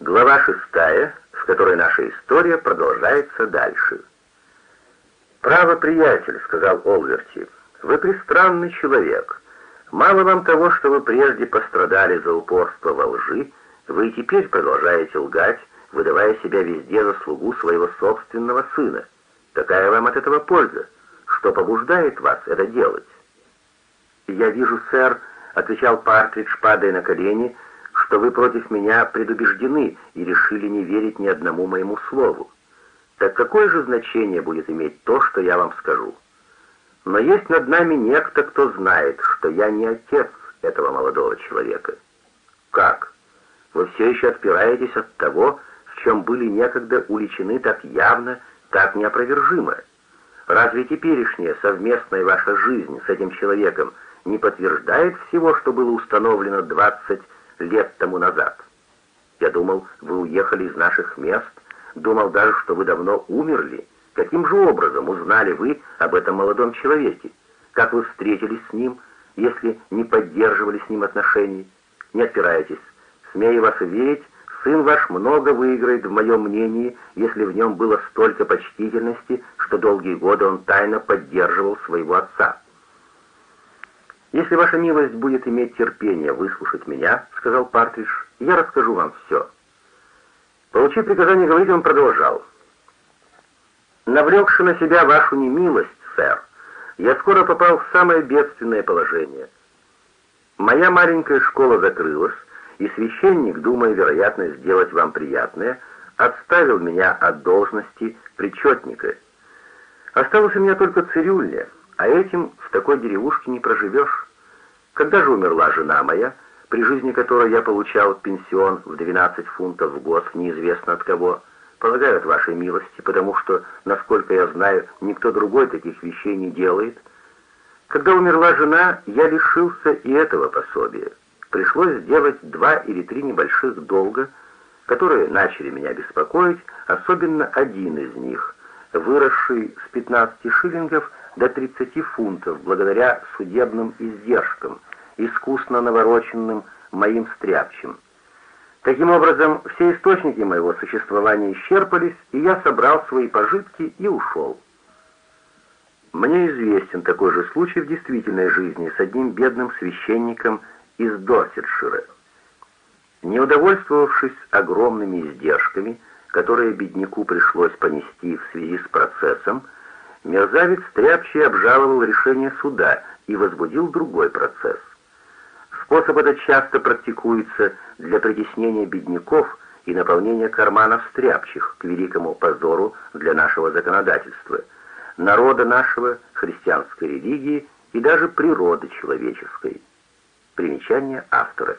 Глава шестая, в которой наша история продолжается дальше. «Право, приятель», — сказал Олверти, — «вы пристранный человек. Мало вам того, что вы прежде пострадали за упорство во лжи, вы и теперь продолжаете лгать, выдавая себя везде за слугу своего собственного сына. Какая вам от этого польза? Что побуждает вас это делать?» «Я вижу, сэр», — отвечал Партридж, падая на колени, — что вы против меня предубеждены и решили не верить ни одному моему слову. Так какое же значение будет иметь то, что я вам скажу? Но есть над нами некто, кто знает, что я не отец этого молодого человека. Как? Вы все еще отпираетесь от того, в чем были некогда уличены так явно, так неопровержимо? Разве теперешняя совместная ваша жизнь с этим человеком не подтверждает всего, что было установлено 20 лет тому назад. Я думал, вы уехали из наших мест, думал даже, что вы давно умерли. Каким же образом узнали вы об этом молодом человеке? Как вы встретились с ним, если не поддерживали с ним отношений? Не отпирайтесь. Смею вас уверить, сын ваш много выиграет в моем мнении, если в нем было столько почтительности, что долгие годы он тайно поддерживал своего отца. «Если ваша милость будет иметь терпение выслушать меня, — сказал Партридж, — я расскажу вам все». Получив приказание говорить, он продолжал. «Навлекши на себя вашу немилость, сэр, я скоро попал в самое бедственное положение. Моя маленькая школа закрылась, и священник, думая, вероятно, сделать вам приятное, отставил меня от должности причетника. Осталось у меня только цирюльня — а этим в такой деревушке не проживешь. Когда же умерла жена моя, при жизни которой я получал пенсион в 12 фунтов в год, неизвестно от кого, полагаю, от вашей милости, потому что, насколько я знаю, никто другой таких вещей не делает. Когда умерла жена, я лишился и этого пособия. Пришлось сделать два или три небольших долга, которые начали меня беспокоить, особенно один из них, выросший с 15 шиллингов до 30 фунтов благодаря судебным издержкам, искусно навороченным моим стряпчем. Таким образом, все источники моего существования исчерпались, и я собрал свои пожитки и ушел. Мне известен такой же случай в действительной жизни с одним бедным священником из Дорсетшира. Не удовольствовавшись огромными издержками, которые бедняку пришлось понести в связи с процессом, мерзавец Стряпчий обжаловал решение суда и возбудил другой процесс. Способ этот часто практикуется для притеснения бедняков и наполнения карманов стряпчих к великому позору для нашего законодательства, народа нашего, христианской религии и даже природы человеческой. Примечание автора.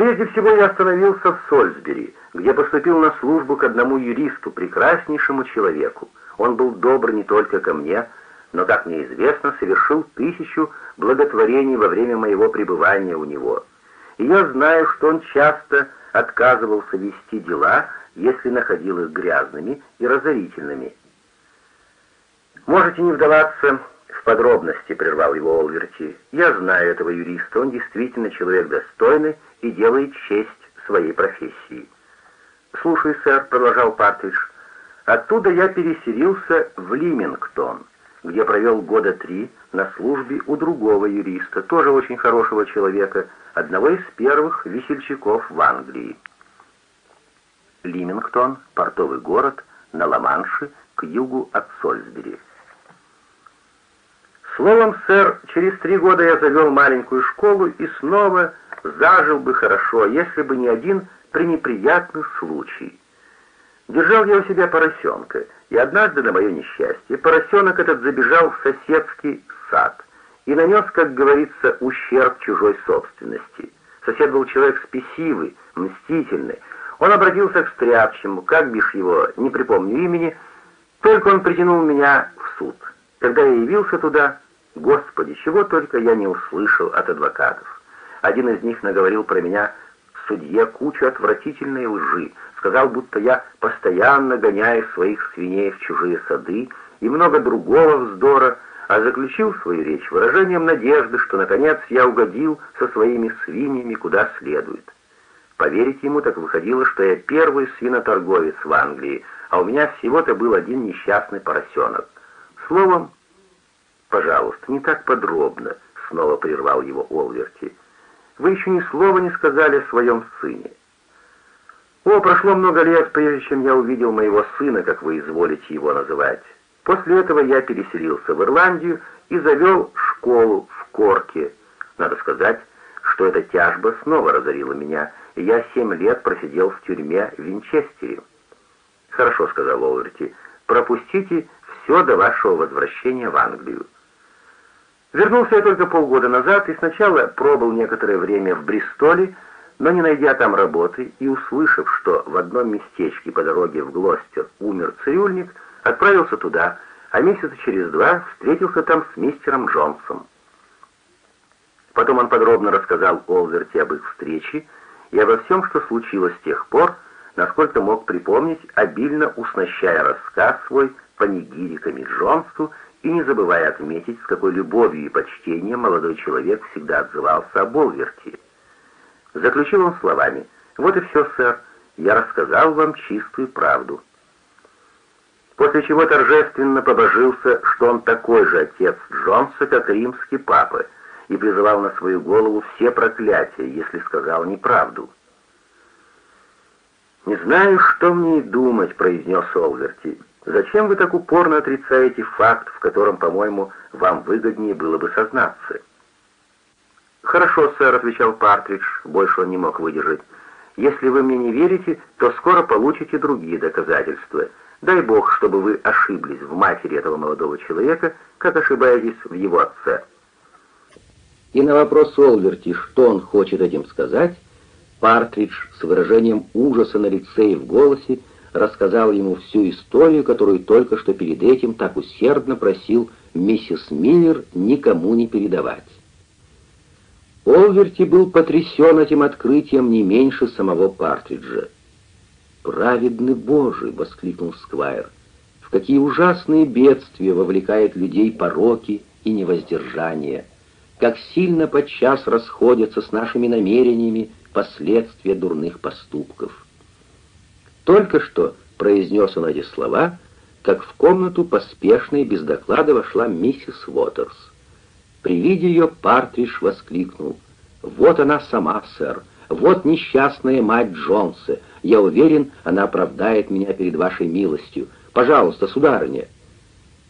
Прежде всего я остановился в Сольсбери, где поступил на службу к одному юристу, прекраснейшему человеку. Он был добр не только ко мне, но, как мне известно, совершил тысячу благотворений во время моего пребывания у него. И я знаю, что он часто отказывался вести дела, если находил их грязными и разорительными. «Можете не вдаваться в подробности», — прервал его Олверти. «Я знаю этого юриста, он действительно человек достойный и делает честь своей профессии». «Слушай, сэр», — продолжал Партридж, — Оттуда я переселился в Лимингтон, где провел года три на службе у другого юриста, тоже очень хорошего человека, одного из первых весельчаков в Англии. Лимингтон — портовый город на Ла-Манше к югу от Сольсбери. Словом, сэр, через три года я завел маленькую школу и снова зажил бы хорошо, если бы не один пренеприятный случай. Держал я у себя поросенка, и однажды, на мое несчастье, поросенок этот забежал в соседский сад и нанес, как говорится, ущерб чужой собственности. Сосед был человек спесивый, мстительный. Он обратился к стряпчему, как бишь его, не припомню имени, только он притянул меня в суд. Когда я явился туда, господи, чего только я не услышал от адвокатов. Один из них наговорил про меня судье кучу отвратительной лжи, сказал, будто я постоянно гоняю своих свиней в чужие сады и много другого вздора, а заключил свою речь выражением надежды, что, наконец, я угодил со своими свиньями куда следует. Поверить ему так выходило, что я первый свиноторговец в Англии, а у меня всего-то был один несчастный поросенок. Словом, пожалуйста, не так подробно, снова прервал его Олверти. Вы еще ни слова не сказали о своем сыне. О, прошло много лет, прежде чем я увидел моего сына, как вы изволите его называть. После этого я переселился в Ирландию и завел школу в Корке. Надо сказать, что эта тяжба снова разорила меня, и я семь лет просидел в тюрьме в Винчестере. «Хорошо», — сказал Олверти, — «пропустите все до вашего возвращения в Англию». Вернулся я только полгода назад и сначала пробыл некоторое время в Бристоле, но не найдя там работы и услышав, что в одном местечке по дороге в Глостер умер цирюльник, отправился туда, а месяца через два встретился там с мистером Джонсом. Потом он подробно рассказал Олверти об их встрече и обо всем, что случилось с тех пор, насколько мог припомнить, обильно уснащая рассказ свой панигириками Джонсу и не забывая отметить, с какой любовью и почтением молодой человек всегда отзывался об Олверти. Заключил он словами «Вот и все, сэр, я рассказал вам чистую правду». После чего торжественно побожился, что он такой же отец Джонса, как римский папа, и призывал на свою голову все проклятия, если сказал неправду. «Не знаю, что мне и думать», — произнес Олверти. «Зачем вы так упорно отрицаете факт, в котором, по-моему, вам выгоднее было бы сознаться?» «Хорошо, сэр», — отвечал Партридж, больше он не мог выдержать. «Если вы мне не верите, то скоро получите другие доказательства. Дай бог, чтобы вы ошиблись в матери этого молодого человека, как ошибаетесь в его отце». И на вопрос Олверти, что он хочет этим сказать, Партридж с выражением ужаса на лице и в голосе рассказал ему всю историю, которую только что перед этим так усердно просил миссис Миллер никому не передавать. Олверти был потрясен этим открытием не меньше самого Партриджа. «Праведный Божий!» — воскликнул Сквайр. «В какие ужасные бедствия вовлекают людей пороки и невоздержание!» как сильно подчас расходятся с нашими намерениями последствия дурных поступков. Только что произнес он эти слова, как в комнату поспешно и без доклада вошла миссис Уотерс. При виде ее Партридж воскликнул. «Вот она сама, сэр! Вот несчастная мать Джонса! Я уверен, она оправдает меня перед вашей милостью. Пожалуйста, сударыня!»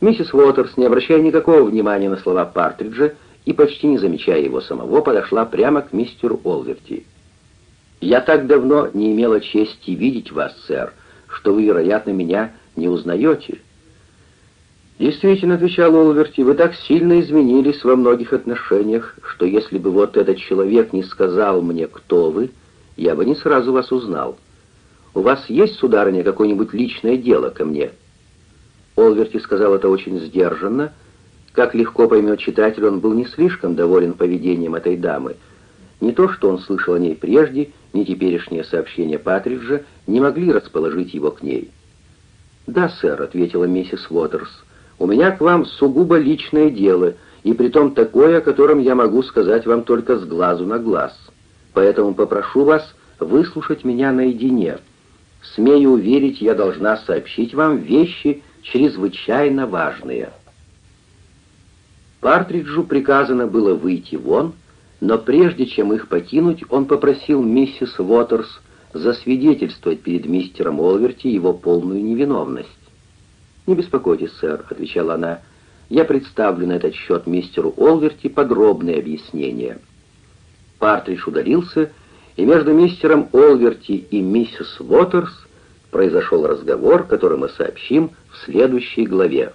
Миссис Уотерс, не обращая никакого внимания на слова Партриджа, и, почти не замечая его самого, подошла прямо к мистеру Олверти. «Я так давно не имела чести видеть вас, сэр, что вы, вероятно, меня не узнаете». «Действительно», — отвечал Олверти, — «вы так сильно изменились во многих отношениях, что если бы вот этот человек не сказал мне, кто вы, я бы не сразу вас узнал. У вас есть, сударыня, какое-нибудь личное дело ко мне?» Олверти сказал это очень сдержанно, — как легко поймет читатель, он был не слишком доволен поведением этой дамы. Не то, что он слышал о ней прежде, ни теперешнее сообщение Патриджа не могли расположить его к ней. «Да, сэр», — ответила миссис Уотерс, — «у меня к вам сугубо личное дело, и притом такое, о котором я могу сказать вам только с глазу на глаз. Поэтому попрошу вас выслушать меня наедине. Смею уверить, я должна сообщить вам вещи чрезвычайно важные». Партриджу приказано было выйти вон, но прежде чем их покинуть, он попросил миссис Уотерс засвидетельствовать перед мистером Олверти его полную невиновность. «Не беспокойтесь, сэр», — отвечала она, — «я представлю на этот счет мистеру Олверти подробные объяснения». Партридж удалился, и между мистером Олверти и миссис Уотерс произошел разговор, который мы сообщим в следующей главе.